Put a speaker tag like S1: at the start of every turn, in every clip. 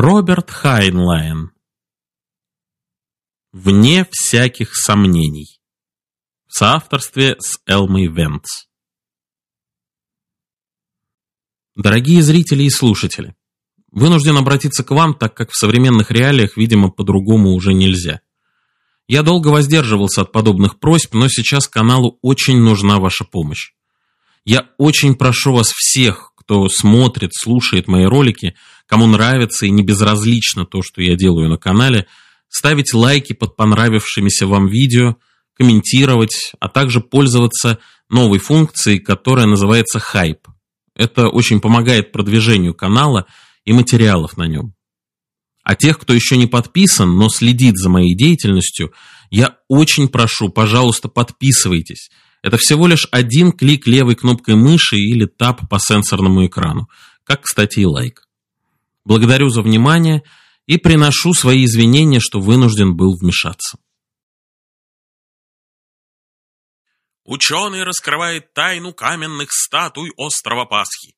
S1: Роберт Хайнлайн. Вне всяких сомнений. В соавторстве с Элмой Вентс. Дорогие зрители и слушатели, вынужден обратиться к вам, так как в современных реалиях, видимо, по-другому уже нельзя. Я долго воздерживался от подобных просьб, но сейчас каналу очень нужна ваша помощь. Я очень прошу вас всех, кто смотрит, слушает мои ролики, кому нравится и не безразлично то, что я делаю на канале, ставить лайки под понравившимися вам видео, комментировать, а также пользоваться новой функцией, которая называется «Хайп». Это очень помогает продвижению канала и материалов на нем. А тех, кто еще не подписан, но следит за моей деятельностью, я очень прошу, пожалуйста, подписывайтесь. Это всего лишь один клик левой кнопкой мыши или тап по сенсорному экрану, как, кстати, и лайк. Благодарю за внимание и приношу свои извинения, что вынужден был вмешаться.
S2: Ученый раскрывает тайну каменных статуй острова Пасхи.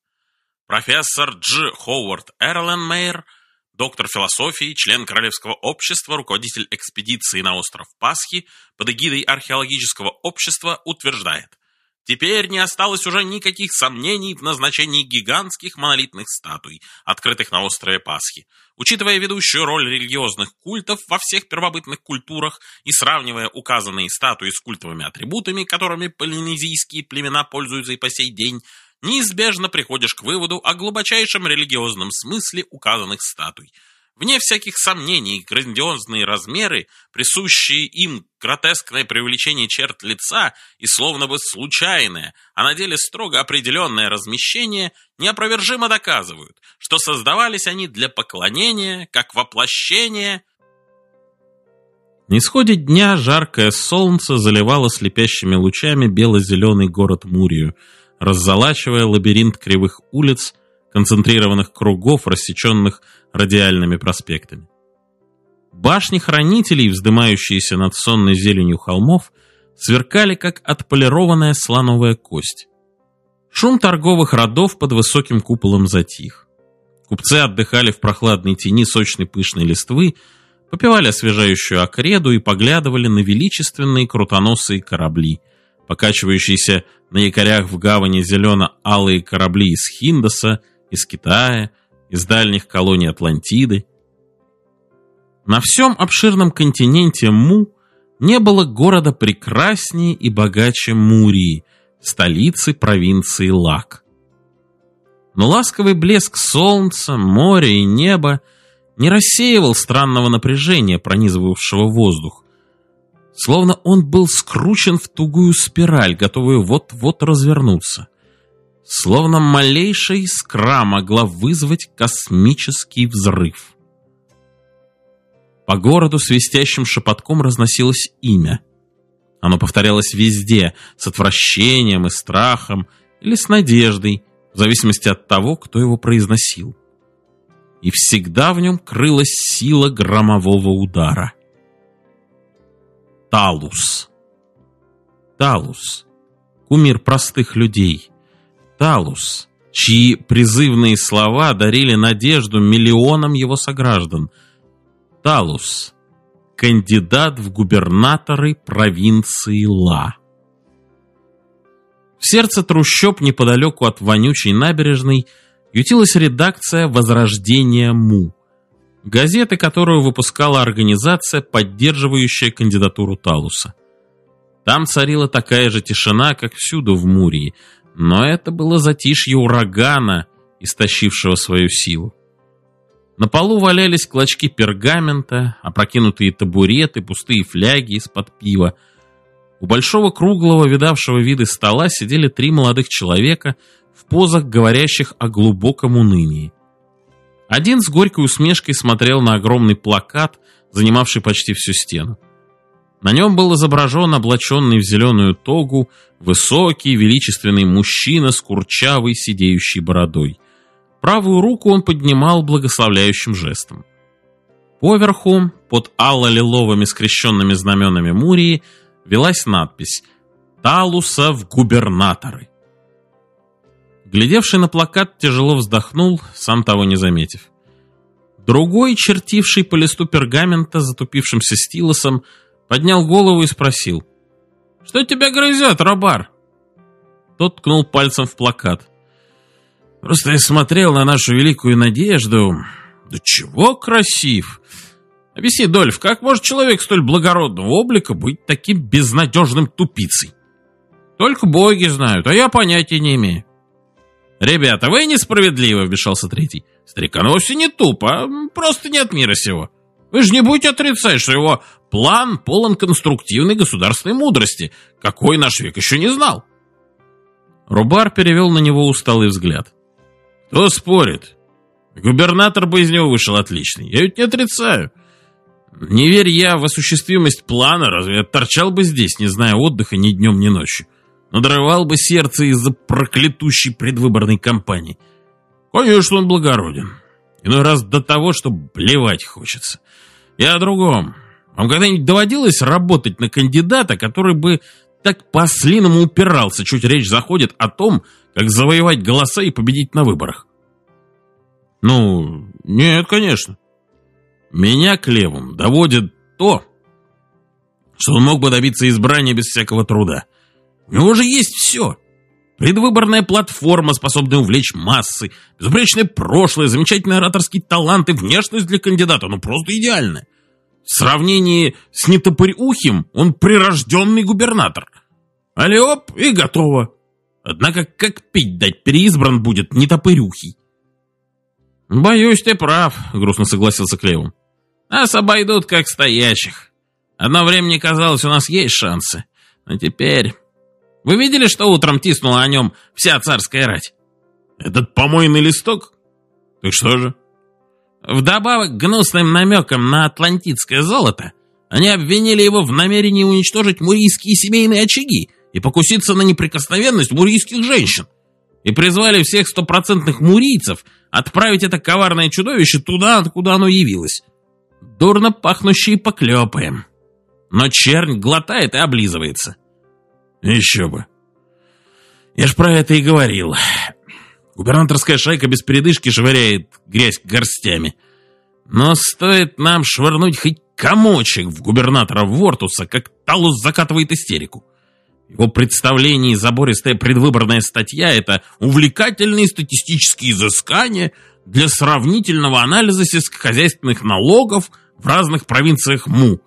S2: Профессор Дж. Ховард Эрленмейер – доктор философии, член Королевского общества, руководитель экспедиции на остров Пасхи под эгидой археологического общества, утверждает, Теперь не осталось уже никаких сомнений в назначении гигантских монолитных статуй, открытых на острове Пасхи. Учитывая ведущую роль религиозных культов во всех первобытных культурах и сравнивая указанные статуи с культовыми атрибутами, которыми полинезийские племена пользуются и по сей день, неизбежно приходишь к выводу о глубочайшем религиозном смысле указанных статуй. Вне всяких сомнений, грандиозные размеры, присущие им гротескное привлечение черт лица и словно бы случайное, а на деле строго определенное размещение, неопровержимо доказывают, что создавались они для поклонения, как воплощение.
S1: На исходе дня жаркое солнце заливало слепящими лучами бело-зеленый город Мурию – раззолачивая лабиринт кривых улиц, концентрированных кругов, рассеченных радиальными проспектами. Башни хранителей, вздымающиеся над сонной зеленью холмов, сверкали, как отполированная слоновая кость. Шум торговых родов под высоким куполом затих. Купцы отдыхали в прохладной тени сочной пышной листвы, попивали освежающую окреду и поглядывали на величественные крутоносые корабли, покачивающиеся на якорях в гавани зелено-алые корабли из Хиндоса, из Китая, из дальних колоний Атлантиды. На всем обширном континенте Му не было города прекраснее и богаче Мурии, столицы провинции Лак. Но ласковый блеск солнца, моря и неба не рассеивал странного напряжения, пронизывавшего воздух, словно он был скручен в тугую спираль, готовую вот-вот развернуться. Словно малейшая искра могла вызвать космический взрыв. По городу свистящим шепотком разносилось имя. Оно повторялось везде, с отвращением и страхом, или с надеждой, в зависимости от того, кто его произносил. И всегда в нем крылась сила громового удара. Талус. Талус. Кумир простых людей. Талус, чьи призывные слова дарили надежду миллионам его сограждан. Талус. Кандидат в губернаторы провинции Ла. В сердце трущоб неподалеку от вонючей набережной ютилась редакция «Возрождение Му», газеты, которую выпускала организация, поддерживающая кандидатуру Талуса. Там царила такая же тишина, как всюду в Мурии, но это было затишье урагана, истощившего свою силу. На полу валялись клочки пергамента, опрокинутые табуреты, пустые фляги из-под пива. У большого круглого, видавшего виды стола сидели три молодых человека в позах, говорящих о глубоком унынии. Один с горькой усмешкой смотрел на огромный плакат, занимавший почти всю стену. На нем был изображен облаченный в зеленую тогу высокий величественный мужчина с курчавой сидеющей бородой. Правую руку он поднимал благословляющим жестом. Поверху, под алло-лиловыми скрещенными знаменами Мурии, велась надпись «Талуса в губернаторы». Глядевший на плакат тяжело вздохнул, сам того не заметив. Другой, чертивший по листу пергамента, затупившимся стилусом, поднял голову и спросил. «Что тебя грызет, Робар?» Тот ткнул пальцем в плакат. «Просто я смотрел на нашу великую надежду. Да чего красив! Объясни, Дольф, как может человек столь благородного облика быть таким безнадежным тупицей? Только боги знают, а я понятия не имею. «Ребята, вы несправедливы», — вмешался третий. «Старикан вовсе не туп, а просто не от мира сего. Вы же не будете отрицать, что его план полон конструктивной государственной мудрости, какой наш век еще не знал». Рубар перевел на него усталый взгляд. «Кто спорит? Губернатор бы из него вышел отличный. Я ведь не отрицаю. Не верь я в осуществимость плана, разве я торчал бы здесь, не зная отдыха ни днем, ни ночью? Надрывал бы сердце из-за проклятущей предвыборной кампании. Конечно, он благороден. Иной раз до того, что блевать хочется. Я о другом. Вам когда-нибудь доводилось работать на кандидата, который бы так по-слиному упирался, чуть речь заходит о том, как завоевать голоса и победить на выборах? Ну, нет, конечно. Меня к левым доводит то, что он мог бы добиться избрания без всякого труда. У него же есть все. Предвыборная платформа, способная увлечь массы, безупречное прошлое, замечательный ораторский талант и внешность для кандидата, ну просто идеальная. В сравнении с Нетопырюхим он прирожденный губернатор. Алиоп и готово. Однако как пить дать переизбран будет Нетопырюхий? «Боюсь, ты прав», — грустно согласился Клеум. «Нас обойдут как стоящих. Одно время казалось, у нас есть шансы. Но теперь вы видели, что утром тиснула о нем вся царская рать? Этот помойный листок? Так что же? Вдобавок к гнусным намекам на атлантидское золото, они обвинили его в намерении уничтожить мурийские семейные очаги и покуситься на неприкосновенность мурийских женщин. И призвали всех стопроцентных мурийцев отправить это коварное чудовище туда, откуда оно явилось. Дурно пахнущие поклепаем. Но чернь глотает и облизывается. Еще бы. Я ж про это и говорил. Губернаторская шайка без передышки швыряет грязь горстями. Но стоит нам швырнуть хоть комочек в губернатора Вортуса, как Талус закатывает истерику. Его представление и забористая предвыборная статья – это увлекательные статистические изыскания для сравнительного анализа сельскохозяйственных налогов в разных провинциях МУ.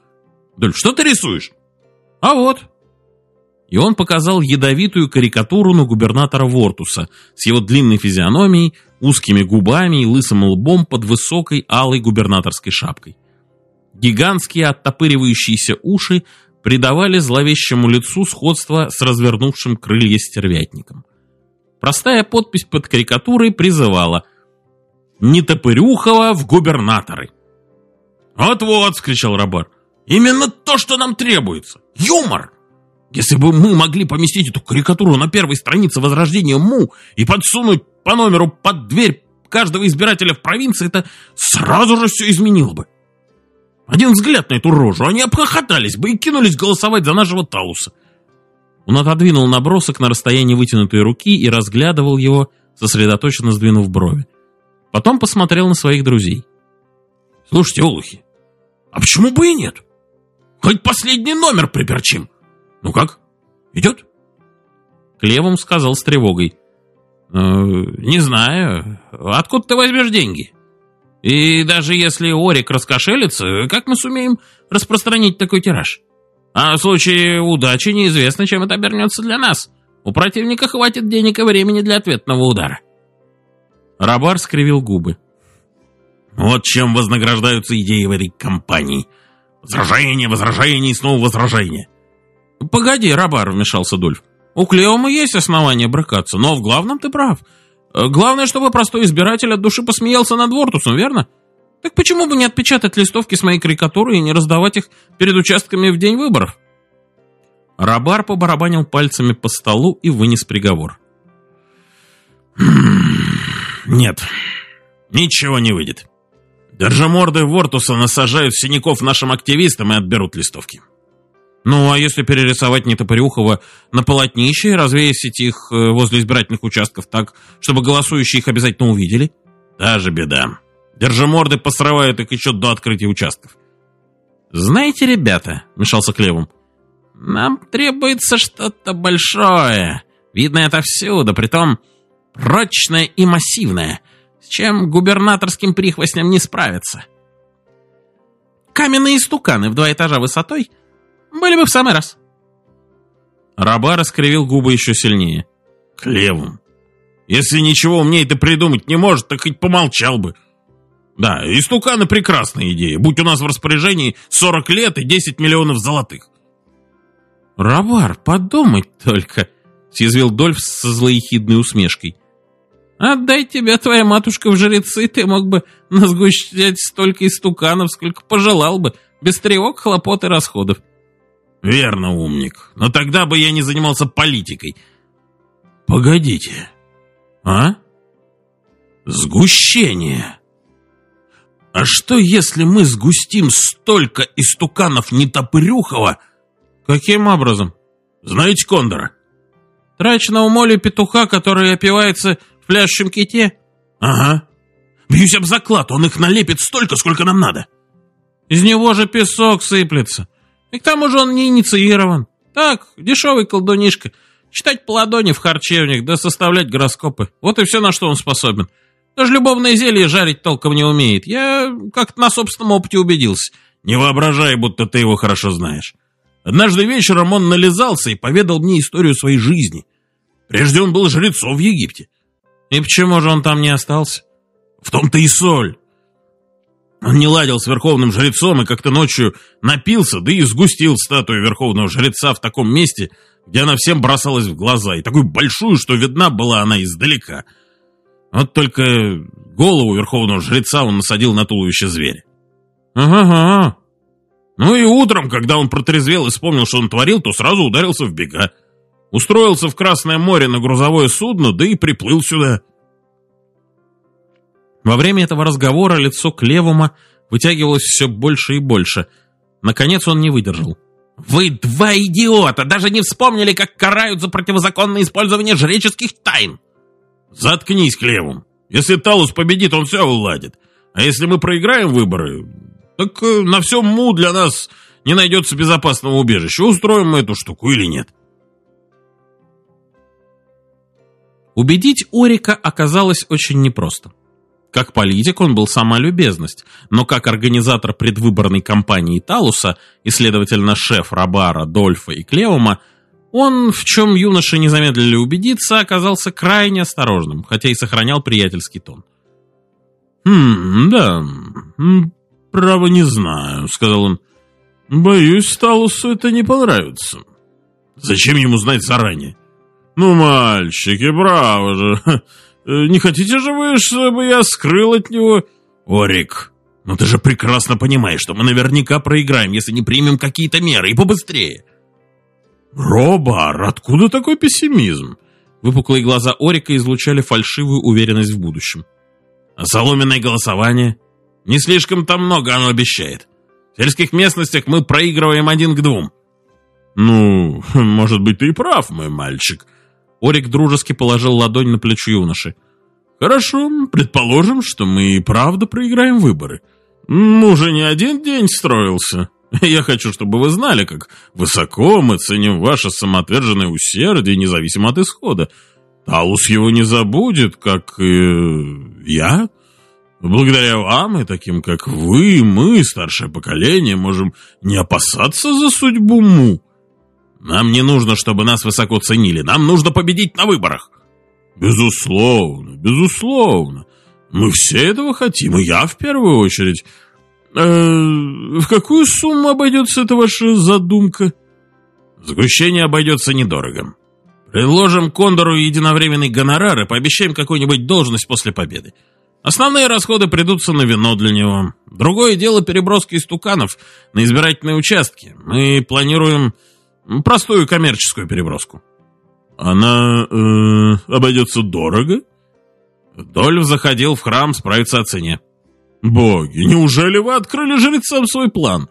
S1: Доль, что ты рисуешь? А вот, и он показал ядовитую карикатуру на губернатора Вортуса с его длинной физиономией, узкими губами и лысым лбом под высокой алой губернаторской шапкой. Гигантские оттопыривающиеся уши придавали зловещему лицу сходство с развернувшим крылья стервятником. Простая подпись под карикатурой призывала «Не Топырюхова в губернаторы!» «Вот-вот!» — скричал Рабар. «Именно то, что нам требуется! Юмор!» Если бы мы могли поместить эту карикатуру на первой странице Возрождения МУ и подсунуть по номеру под дверь каждого избирателя в провинции, это сразу же все изменило бы. Один взгляд на эту рожу, они обхохотались бы и кинулись голосовать за нашего Тауса. Он отодвинул набросок на расстоянии вытянутой руки и разглядывал его, сосредоточенно сдвинув брови. Потом посмотрел на своих друзей. «Слушайте, олухи, а почему бы и нет? Хоть последний номер приперчим. «Ну как? Идет?» Клевом сказал с тревогой. «Э, «Не знаю. Откуда ты возьмешь деньги? И даже если Орик раскошелится, как мы сумеем распространить такой тираж? А в случае удачи неизвестно, чем это обернется для нас. У противника хватит денег и времени для ответного удара». Рабар скривил губы. «Вот чем вознаграждаются идеи в этой компании. Возражение, возражение и снова возражение. «Погоди, Рабар», — вмешался Дульф. «У Клеома есть основания брыкаться, но в главном ты прав. Э, главное, чтобы простой избиратель от души посмеялся над Вортусом, верно? Так почему бы не отпечатать листовки с моей карикатурой и не раздавать их перед участками в день выборов?» Рабар побарабанил пальцами по столу и вынес приговор. «Нет, ничего не выйдет. Держиморды Вортуса насажают синяков нашим активистам и отберут листовки». Ну, а если перерисовать Нетопырюхова на полотнище и развесить их э, возле избирательных участков так, чтобы голосующие их обязательно увидели? Та же беда. Держиморды посрывают их еще до открытия участков.
S2: «Знаете, ребята», — мешался Клевом, — «нам требуется что-то большое, видно отовсюду, притом прочное и массивное, с чем губернаторским прихвостням не справиться. Каменные стуканы в два этажа высотой были бы в самый раз».
S1: Раба раскривил губы еще сильнее. «Клевом, если ничего умнее ты придумать не может, так хоть помолчал бы. Да, истуканы прекрасная идея. Будь у нас в распоряжении 40 лет и 10 миллионов золотых.
S2: Равар, подумать только, съязвил Дольф со злоехидной усмешкой. Отдай тебя твоя матушка в жрецы, ты мог бы насгущать столько истуканов, сколько пожелал бы, без тревог, хлопот и расходов.
S1: Верно, умник. Но тогда бы я не занимался политикой. Погодите. А? Сгущение. А что, если мы сгустим столько истуканов Нетопырюхова?
S2: Каким образом?
S1: Знаете Кондора?
S2: Трач на умоле петуха, который опивается в пляшущем ките?
S1: Ага. Бьюсь об заклад, он их налепит столько, сколько нам надо.
S2: Из него же песок сыплется. И к тому же он не инициирован. Так, дешевый колдунишка. Читать по ладони в харчевнях, да составлять гороскопы. Вот и все, на что он способен. Даже любовное зелье жарить толком не умеет. Я как-то на собственном опыте убедился.
S1: Не воображай, будто ты его хорошо знаешь. Однажды вечером он нализался и поведал мне историю своей жизни. Прежде он был жрецом в Египте.
S2: И почему же он там не остался?
S1: В том-то и соль. Он не ладил с верховным жрецом и как-то ночью напился, да и сгустил статую верховного жреца в таком месте, где она всем бросалась в глаза, и такую большую, что видна была она издалека — вот только голову верховного жреца он насадил на туловище зверя.
S2: Ага-ага.
S1: Ну и утром, когда он протрезвел и вспомнил, что он творил, то сразу ударился в бега. Устроился в Красное море на грузовое судно, да и приплыл сюда.
S2: Во время этого разговора лицо Клевума вытягивалось все больше и больше. Наконец он не выдержал. «Вы два идиота! Даже не вспомнили, как карают за противозаконное использование жреческих тайн!»
S1: Заткнись, Клевум. Если Талус победит, он все уладит. А если мы проиграем выборы, так э, на всем Му для нас не найдется безопасного убежища. Устроим мы эту штуку или нет?
S2: Убедить Орика оказалось очень непросто. Как политик он был сама любезность, но как организатор предвыборной кампании Талуса и, следовательно, шеф Рабара, Дольфа и Клеума – он, в чем юноши не замедлили убедиться, оказался крайне осторожным, хотя и сохранял приятельский тон.
S1: «Хм, да, право не знаю», — сказал он. «Боюсь, Сталусу это не понравится». «Зачем ему знать заранее?» «Ну, мальчики, право же. Не хотите же вы, чтобы я скрыл от него...» «Орик, ну ты же прекрасно понимаешь, что мы наверняка проиграем, если не примем какие-то меры, и побыстрее». «Робар, откуда такой пессимизм?»
S2: Выпуклые глаза Орика излучали фальшивую уверенность в будущем.
S1: «А соломенное голосование? Не слишком там много оно обещает. В сельских местностях мы проигрываем один к двум». «Ну, может быть, ты и прав, мой мальчик».
S2: Орик дружески положил ладонь на плечо юноши.
S1: «Хорошо, предположим, что мы и правда проиграем выборы. Уже не один день строился. Я хочу, чтобы вы знали, как высоко мы ценим ваше самоотверженное усердие, независимо от исхода. Талус его не забудет, как и я. Благодаря вам и таким, как вы, мы, старшее поколение, можем не опасаться за судьбу Му. Нам не нужно, чтобы нас высоко ценили. Нам нужно победить на выборах. Безусловно, безусловно. Мы все этого хотим, и я в первую очередь. Э, в какую сумму обойдется эта ваша задумка? Сгущение обойдется недорого. Предложим Кондору единовременный гонорар и пообещаем какую-нибудь должность после победы. Основные расходы придутся на вино для него. Другое дело переброски истуканов на избирательные участки. Мы планируем простую коммерческую переброску. Она э, обойдется дорого? Дольф заходил в храм справиться о цене. «Боги, неужели вы открыли жрецам свой план?»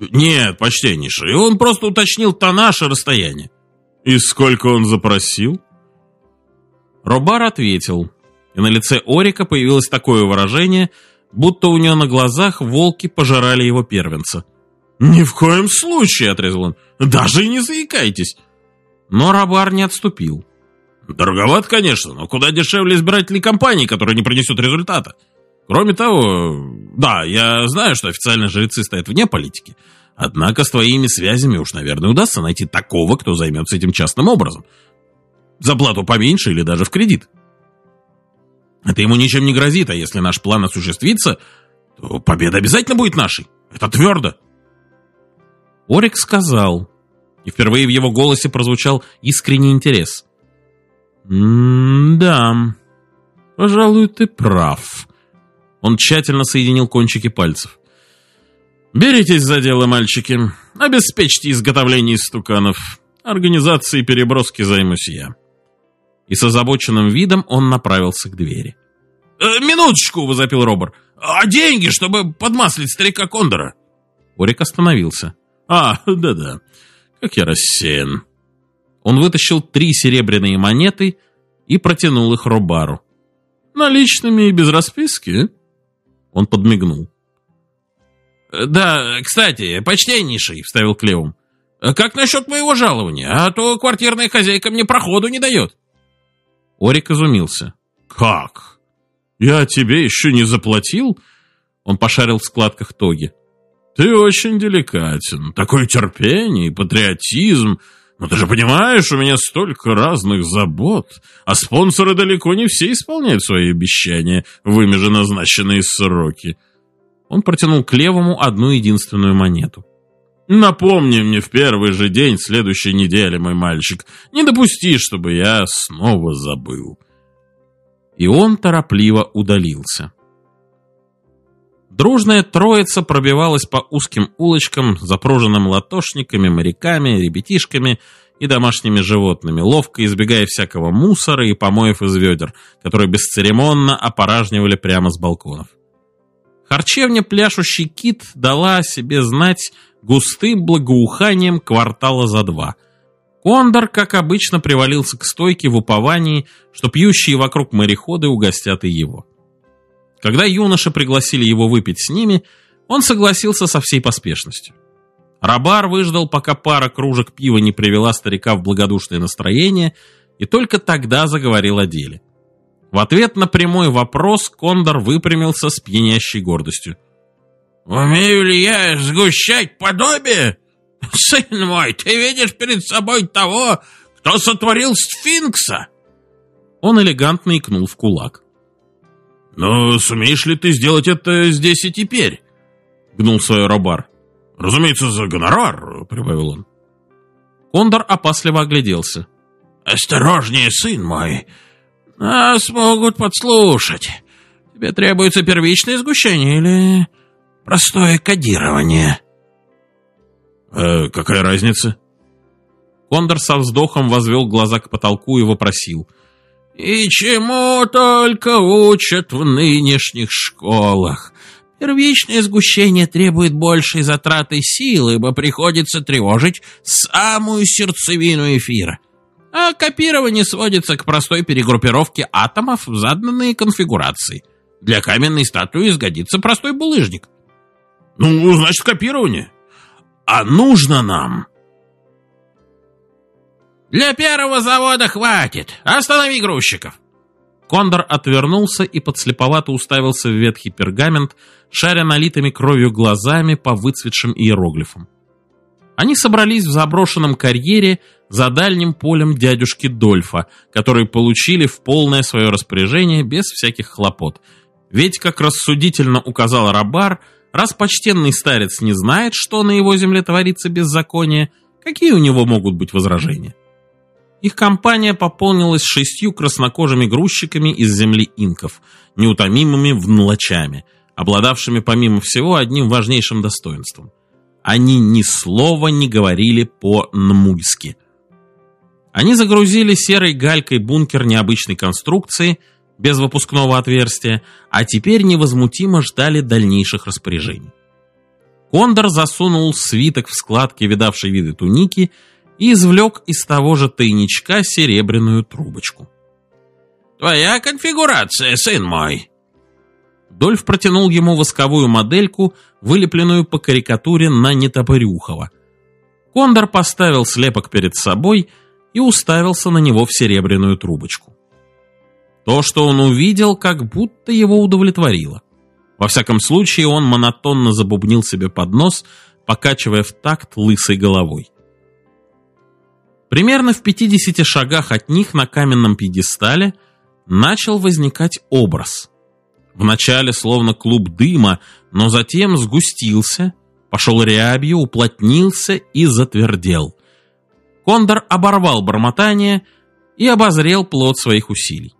S1: «Нет, почтеннейший, он просто уточнил тоннаж и расстояние». «И сколько он запросил?»
S2: Робар ответил, и на лице Орика появилось такое выражение,
S1: будто у нее на глазах волки пожирали его первенца. «Ни в коем случае!» — отрезал он. «Даже и не заикайтесь!» Но Рабар не отступил. «Дороговат, конечно, но куда дешевле избирательной кампании, которая не принесет результата. Кроме того, да, я знаю, что официальные жрецы стоят вне политики, однако с твоими связями уж, наверное, удастся найти такого, кто займется этим частным образом. За плату поменьше или даже в кредит. Это ему ничем не грозит, а если наш план осуществится, то победа обязательно будет нашей. Это твердо. Орик сказал, и впервые в его голосе прозвучал искренний интерес. «М-да, пожалуй, ты прав». Он тщательно соединил кончики пальцев. «Беритесь за дело, мальчики. Обеспечьте изготовление стуканов. Организацией переброски займусь я». И с озабоченным видом он направился к двери.
S2: «Э, «Минуточку!» — возопил Робер. «А деньги, чтобы подмаслить старика Кондора?»
S1: Орик остановился.
S2: «А, да-да, как я рассеян».
S1: Он вытащил три серебряные монеты и протянул их Робару.
S2: «Наличными и без расписки?»
S1: Он подмигнул.
S2: «Да, кстати, почтеннейший», — вставил Клеум. «Как насчет моего жалования? А то квартирная хозяйка мне проходу не дает».
S1: Орик изумился.
S2: «Как? Я тебе еще не заплатил?»
S1: Он пошарил в складках тоги.
S2: «Ты очень деликатен. Такое терпение и патриотизм. Но ты же понимаешь, у меня столько разных забот, а спонсоры далеко не все исполняют свои обещания в ими же назначенные сроки».
S1: Он протянул к левому одну единственную монету.
S2: «Напомни мне в первый же день следующей недели, мой мальчик. Не допусти, чтобы я снова забыл».
S1: И он торопливо удалился. Дружная троица пробивалась по узким улочкам, запруженным латошниками, моряками, ребятишками и домашними животными, ловко избегая всякого мусора и помоев из ведер, которые бесцеремонно опоражнивали прямо с балконов. Харчевня «Пляшущий кит» дала о себе знать густым благоуханием квартала за два. Кондор, как обычно, привалился к стойке в уповании, что пьющие вокруг мореходы угостят и его. Когда юноши пригласили его выпить с ними, он согласился со всей поспешностью. Рабар выждал, пока пара кружек пива не привела старика в благодушное настроение, и только тогда заговорил о деле. В ответ на прямой вопрос Кондор выпрямился с пьянящей гордостью.
S2: «Умею ли я сгущать подобие? Сын мой, ты видишь перед собой того, кто сотворил сфинкса?»
S1: Он элегантно икнул в кулак.
S2: «Но сумеешь ли ты сделать это здесь и теперь?» — гнул свой Робар. «Разумеется, за гонорар», — прибавил он.
S1: Кондор опасливо огляделся.
S2: «Осторожнее, сын мой. Нас могут подслушать. Тебе требуется первичное сгущение или простое кодирование?»
S1: «Э, «Какая разница?» Кондор со вздохом возвел глаза к потолку и вопросил.
S2: И чему только учат в нынешних школах. Первичное сгущение требует большей затраты сил, ибо приходится тревожить самую сердцевину эфира. А копирование сводится к простой перегруппировке атомов в заданные конфигурации. Для каменной статуи сгодится простой булыжник.
S1: Ну, значит, копирование. А нужно нам
S2: «Для первого завода хватит! Останови грузчиков!»
S1: Кондор отвернулся и подслеповато уставился в ветхий пергамент, шаря налитыми кровью глазами по выцветшим иероглифам. Они собрались в заброшенном карьере за дальним полем дядюшки Дольфа, который получили в полное свое распоряжение без всяких хлопот. Ведь, как рассудительно указал Рабар, раз почтенный старец не знает, что на его земле творится беззаконие, какие у него могут быть возражения? Их компания пополнилась шестью краснокожими грузчиками из земли инков, неутомимыми внлачами, обладавшими помимо всего одним важнейшим достоинством. Они ни слова не говорили по-нмульски. Они загрузили серой галькой бункер необычной конструкции, без выпускного отверстия, а теперь невозмутимо ждали дальнейших распоряжений. Кондор засунул свиток в складки видавшей виды туники и извлек из того же тайничка серебряную трубочку.
S2: «Твоя конфигурация, сын мой!»
S1: Дольф протянул ему восковую модельку, вылепленную по карикатуре на Нетопырюхова. Кондор поставил слепок перед собой и уставился на него в серебряную трубочку. То, что он увидел, как будто его удовлетворило. Во всяком случае, он монотонно забубнил себе под нос, покачивая в такт лысой головой. Примерно в 50 шагах от них на каменном пьедестале начал возникать образ. Вначале словно клуб дыма, но затем сгустился, пошел рябью, уплотнился и затвердел. Кондор оборвал бормотание и обозрел плод своих усилий.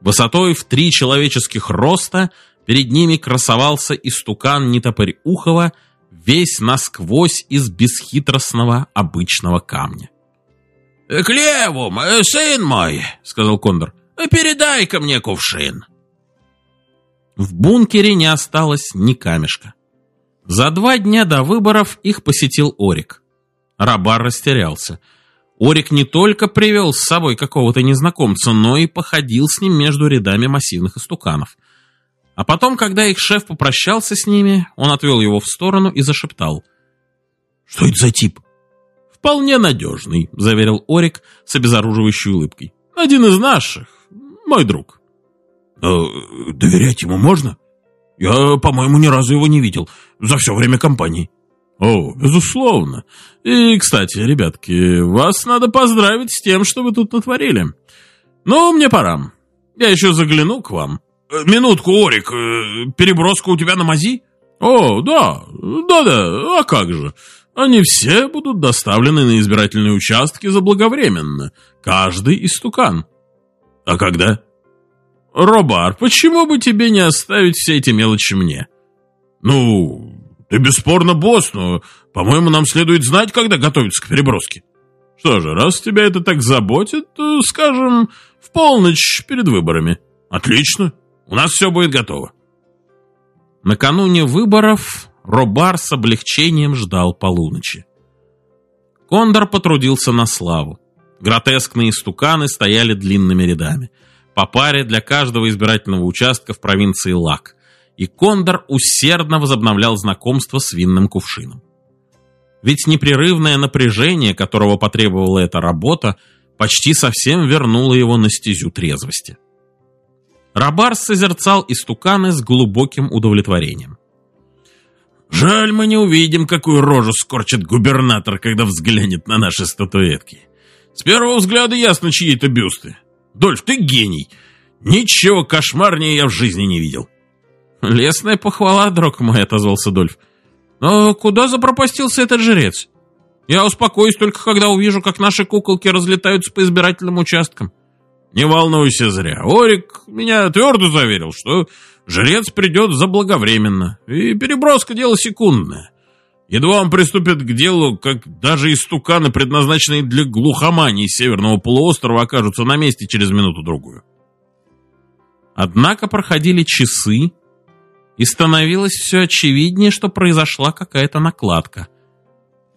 S1: Высотой в три человеческих роста перед ними красовался истукан Нетопырь-Ухова, весь насквозь из бесхитростного обычного камня.
S2: «К леву, сын мой!» — сказал Кондор. «Передай-ка мне кувшин!»
S1: В бункере не осталось ни камешка. За два дня до выборов их посетил Орик. Рабар растерялся. Орик не только привел с собой какого-то незнакомца, но и походил с ним между рядами массивных истуканов. А потом, когда их шеф попрощался с ними, он отвел его в сторону и зашептал.
S2: «Что это за тип?»
S1: «Вполне надежный», — заверил Орик с обезоруживающей улыбкой. «Один из наших, мой друг».
S2: «Но «А, доверять ему можно? Я, по-моему, ни разу его не видел за все время компании».
S1: «О, безусловно. И, кстати, ребятки, вас надо поздравить с тем, что вы тут натворили. Ну, мне пора. Я еще загляну к вам».
S2: Э, «Минутку, Орик, э, переброска у тебя на мази?»
S1: «О, да, да-да, а как же. Они все будут доставлены на избирательные участки заблаговременно. Каждый истукан».
S2: «А когда?»
S1: «Робар, почему бы тебе не оставить все эти мелочи мне?»
S2: «Ну, ты бесспорно босс, но, по-моему, нам следует знать, когда готовиться к переброске».
S1: «Что же, раз тебя это так заботит, то, скажем, в полночь перед выборами».
S2: «Отлично, у нас все будет готово».
S1: Накануне выборов Робар с облегчением ждал полуночи. Кондор потрудился на славу. Гротескные стуканы стояли длинными рядами. По паре для каждого избирательного участка в провинции Лак. И Кондор усердно возобновлял знакомство с винным кувшином. Ведь непрерывное напряжение, которого потребовала эта работа, почти совсем вернуло его на стезю трезвости. Рабар созерцал истуканы с глубоким удовлетворением.
S2: «Жаль, мы не увидим, какую рожу скорчит губернатор, когда взглянет на наши статуэтки. С первого взгляда ясно, чьи это бюсты. Дольф, ты гений. Ничего кошмарнее я в жизни не видел».
S1: «Лесная похвала, друг мой», — отозвался Дольф. «Но куда запропастился этот жрец? Я успокоюсь только, когда увижу, как наши куколки разлетаются по избирательным участкам».
S2: Не волнуйся зря. Орик меня твердо заверил, что жрец придет заблаговременно, и переброска дело секундное. Едва он приступит к делу, как даже истуканы, предназначенные для глухомании Северного полуострова, окажутся на месте через минуту-другую.
S1: Однако проходили часы, и становилось все очевиднее, что произошла какая-то накладка.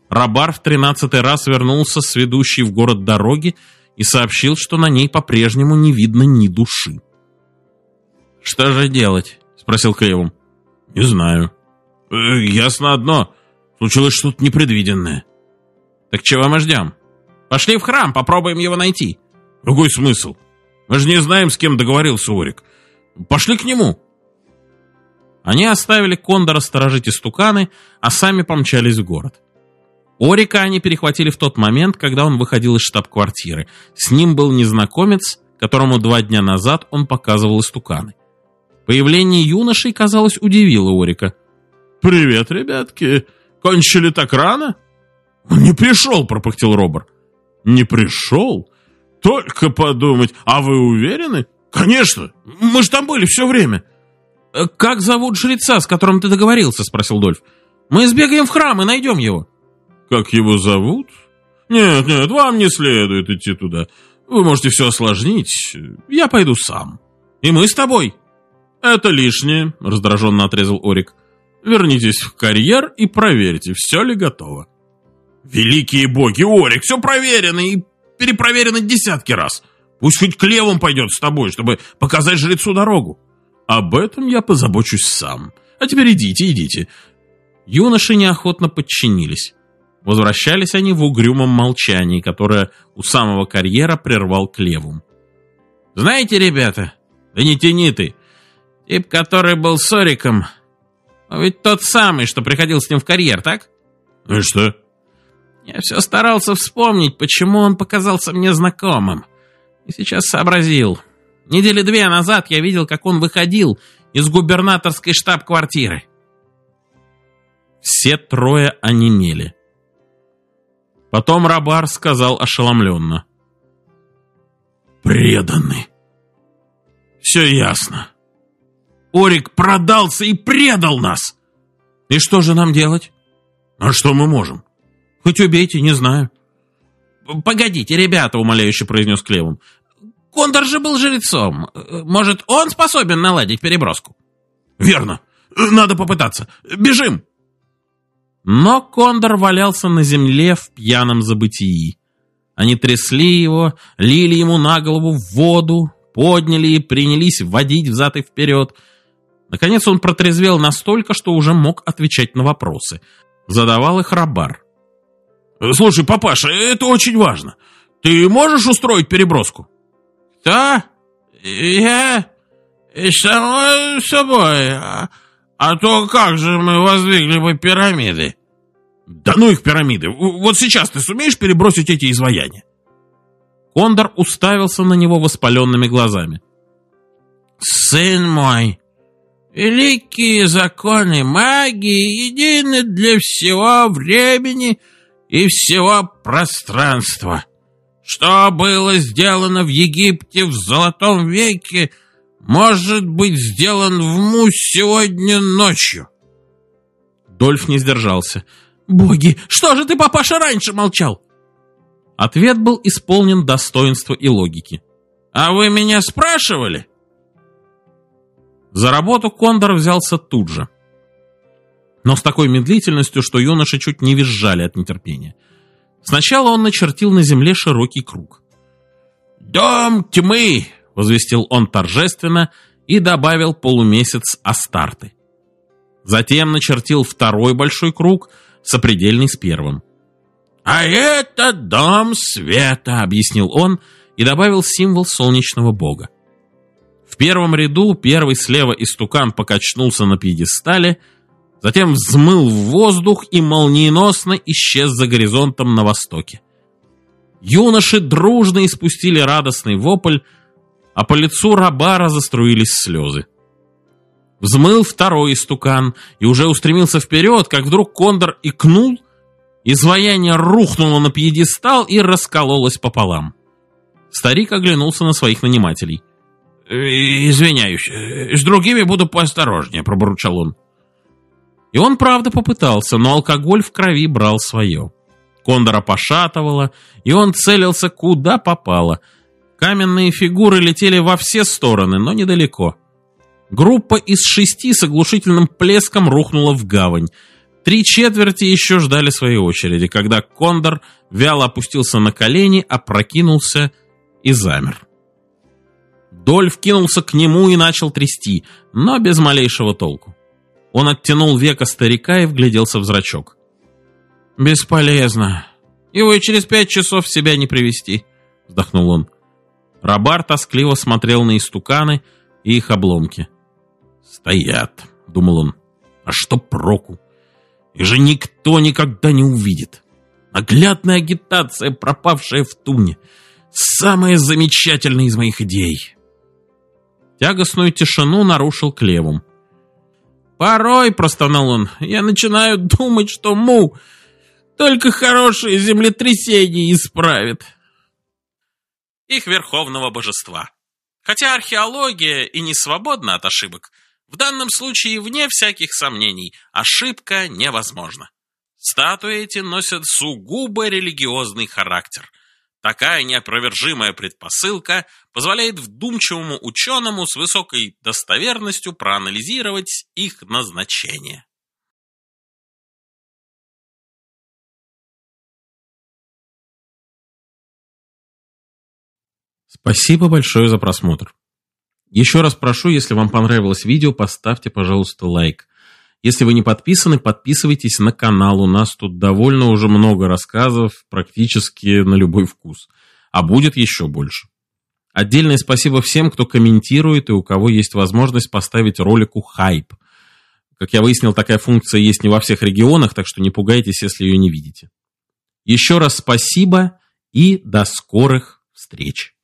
S1: Рабар в тринадцатый раз вернулся с ведущей в город дороги и сообщил, что на ней по-прежнему не видно ни души.
S2: «Что же делать?» — спросил Клевум.
S1: «Не знаю».
S2: Э, «Ясно одно. Случилось что-то непредвиденное».
S1: «Так чего мы ждем? Пошли в храм, попробуем его найти».
S2: «Какой смысл? Мы же не знаем, с кем договорился Орик. Пошли к нему».
S1: Они оставили Кондора сторожить истуканы, а сами помчались в город. Орика они перехватили в тот момент, когда он выходил из штаб-квартиры. С ним был незнакомец, которому два дня назад он показывал истуканы. Появление юношей, казалось, удивило Орика.
S2: «Привет, ребятки! Кончили так рано?»
S1: «Не пришел!» — пропыхтел Робер.
S2: «Не пришел? Только подумать! А вы уверены?» «Конечно! Мы же там были все время!»
S1: «Э, «Как зовут жреца, с которым ты договорился?» — спросил Дольф. «Мы сбегаем в храм и найдем его».
S2: Как его зовут? Нет, нет, вам не следует идти туда. Вы можете все осложнить. Я пойду сам.
S1: И мы с тобой.
S2: Это лишнее, раздраженно отрезал Орик. Вернитесь в карьер и проверьте, все ли готово. Великие боги, Орик, все проверено и перепроверено десятки раз. Пусть хоть к левым пойдет с тобой, чтобы показать жрецу дорогу.
S1: Об этом я позабочусь сам. А теперь идите, идите. Юноши неохотно подчинились. Возвращались они в угрюмом молчании, которое у самого карьера прервал Клевум. «Знаете, ребята, да не тяни ты, тип, который был Сориком, ведь тот самый, что приходил с ним в карьер, так?»
S2: «Ну и что?»
S1: «Я все старался вспомнить, почему он показался мне знакомым. И сейчас сообразил. Недели две назад я видел, как он выходил из губернаторской штаб-квартиры. Все трое онемели. Потом Рабар сказал ошеломленно.
S2: «Преданы. Все ясно. Орик продался и предал нас.
S1: И что же нам делать?
S2: А что мы можем?
S1: Хоть убейте, не знаю. «Погодите, ребята», — умоляюще произнес Клевом. Кондор же был жрецом. Может, он способен наладить переброску?
S2: Верно. Надо попытаться. Бежим!
S1: Но Кондор валялся на земле в пьяном забытии. Они трясли его, лили ему на голову воду, подняли и принялись водить взад и вперед. Наконец он протрезвел настолько, что уже мог отвечать на вопросы. Задавал их Рабар.
S2: «Слушай, папаша, это очень важно. Ты можешь устроить переброску?»
S3: «Что? Я? Само собой. А, а то как же мы воздвигли бы пирамиды?»
S2: «Да ну их пирамиды! Вот сейчас ты сумеешь перебросить эти изваяния?»
S1: Кондор уставился на него воспаленными глазами.
S3: «Сын мой, великие законы магии едины для всего времени и всего пространства». Что было сделано в Египте в Золотом веке, может быть сделан в Му сегодня ночью.
S1: Дольф не сдержался. «Боги, что же ты, папаша, раньше молчал?» Ответ был исполнен достоинства и логики.
S3: «А вы меня спрашивали?»
S1: За работу Кондор взялся тут же. Но с такой медлительностью, что юноши чуть не визжали от нетерпения. Сначала он начертил на земле широкий круг.
S3: «Дом тьмы!»
S1: — возвестил он торжественно и добавил полумесяц Астарты. Затем начертил второй большой круг, сопредельный с первым.
S3: «А это дом света!» — объяснил он и добавил символ солнечного бога.
S1: В первом ряду первый слева истукан покачнулся на пьедестале — затем взмыл в воздух и молниеносно исчез за горизонтом на востоке. Юноши дружно испустили радостный вопль, а по лицу Рабара заструились слезы. Взмыл второй истукан и уже устремился вперед, как вдруг кондор икнул, изваяние рухнуло на пьедестал и раскололось пополам. Старик оглянулся на своих нанимателей.
S3: «Э, «Извиняюсь, с другими буду поосторожнее», — пробурчал он.
S1: И он, правда, попытался, но алкоголь в крови брал свое. Кондора пошатывало, и он целился куда попало. Каменные фигуры летели во все стороны, но недалеко. Группа из шести с оглушительным плеском рухнула в гавань. Три четверти еще ждали своей очереди, когда Кондор вяло опустился на колени, опрокинулся и замер. Дольф кинулся к нему и начал трясти, но без малейшего толку. Он оттянул века старика и вгляделся в зрачок. «Бесполезно. Его и через пять часов в себя не привести», — вздохнул он. Рабар тоскливо смотрел на истуканы и их обломки.
S2: «Стоят», — думал он. «А что проку? И же никто никогда не увидит. Наглядная агитация, пропавшая в туне. Самая замечательная из моих идей».
S1: Тягостную тишину нарушил Клевум. Порой, простонал он, я начинаю думать, что Му только хорошие землетрясения исправит.
S2: Их верховного божества. Хотя археология и не свободна от ошибок, в данном случае, вне всяких сомнений, ошибка невозможна. Статуи эти носят сугубо религиозный характер – Такая неопровержимая предпосылка позволяет вдумчивому ученому с высокой достоверностью проанализировать их назначение.
S1: Спасибо большое за просмотр. Еще раз прошу, если вам понравилось видео, поставьте, пожалуйста, лайк. Если вы не подписаны, подписывайтесь на канал. У нас тут довольно уже много рассказов, практически на любой вкус. А будет еще больше. Отдельное спасибо всем, кто комментирует и у кого есть возможность поставить ролику хайп. Как я выяснил, такая функция есть не во всех регионах, так что не пугайтесь, если ее не видите. Еще раз спасибо и до скорых встреч.